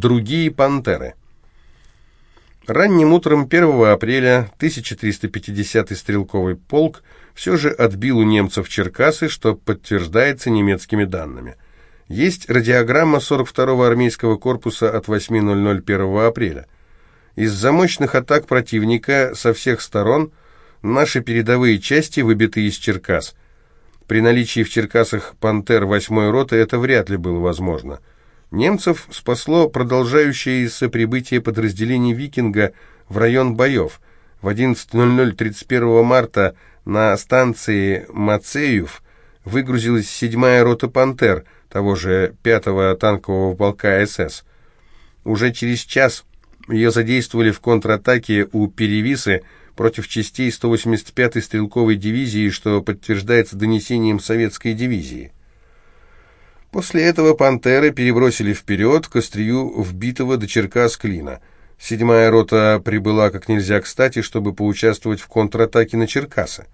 Другие пантеры. Ранним утром 1 апреля 1350-й стрелковый полк все же отбил у немцев Черкасы, что подтверждается немецкими данными. Есть радиограмма 42-го армейского корпуса от 8.00 1 апреля. Из-за мощных атак противника со всех сторон наши передовые части выбиты из Черкас. При наличии в Черкасах «Пантер» 8-й роты это вряд ли было возможно. Немцев спасло продолжающееся прибытие подразделений «Викинга» в район боев. В 11.00 31 марта на станции Мацеев выгрузилась 7-я рота «Пантер», того же 5-го танкового полка СС. Уже через час ее задействовали в контратаке у Перевисы против частей 185-й стрелковой дивизии, что подтверждается донесением советской дивизии. После этого «Пантеры» перебросили вперед к острию вбитого до Черкас клина. Седьмая рота прибыла как нельзя кстати, чтобы поучаствовать в контратаке на Черкасы.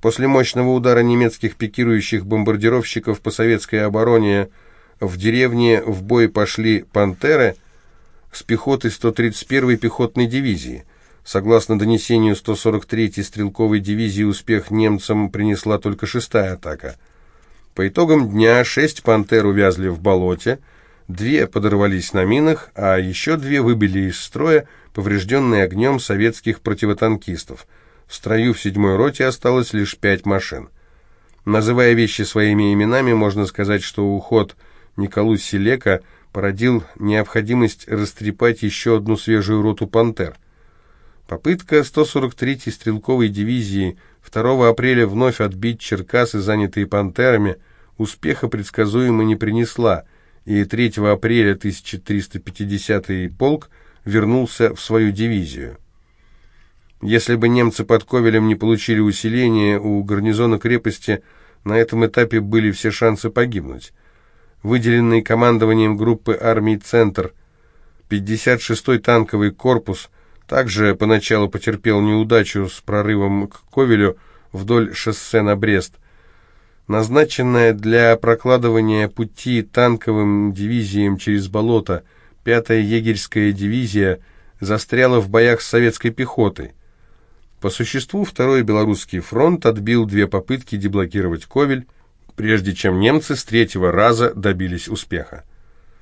После мощного удара немецких пикирующих бомбардировщиков по советской обороне в деревне в бой пошли «Пантеры» с пехотой 131-й пехотной дивизии. Согласно донесению 143-й стрелковой дивизии, успех немцам принесла только шестая атака – по итогам дня шесть «Пантер» увязли в болоте, две подорвались на минах, а еще две выбили из строя, поврежденные огнем советских противотанкистов. В строю в седьмой роте осталось лишь пять машин. Называя вещи своими именами, можно сказать, что уход Николу Селека породил необходимость растрепать еще одну свежую роту «Пантер». Попытка 143-й стрелковой дивизии 2 апреля вновь отбить Черкасы, занятые «Пантерами», успеха предсказуемо не принесла, и 3 апреля 1350-й полк вернулся в свою дивизию. Если бы немцы под Ковелем не получили усиления, у гарнизона крепости на этом этапе были все шансы погибнуть. Выделенный командованием группы армий «Центр» 56-й танковый корпус также поначалу потерпел неудачу с прорывом к Ковелю вдоль шоссе на Брест – назначенная для прокладывания пути танковым дивизиям через болото, 5-я егерская дивизия застряла в боях с советской пехотой. По существу, Второй Белорусский фронт отбил две попытки деблокировать Ковель, прежде чем немцы с третьего раза добились успеха.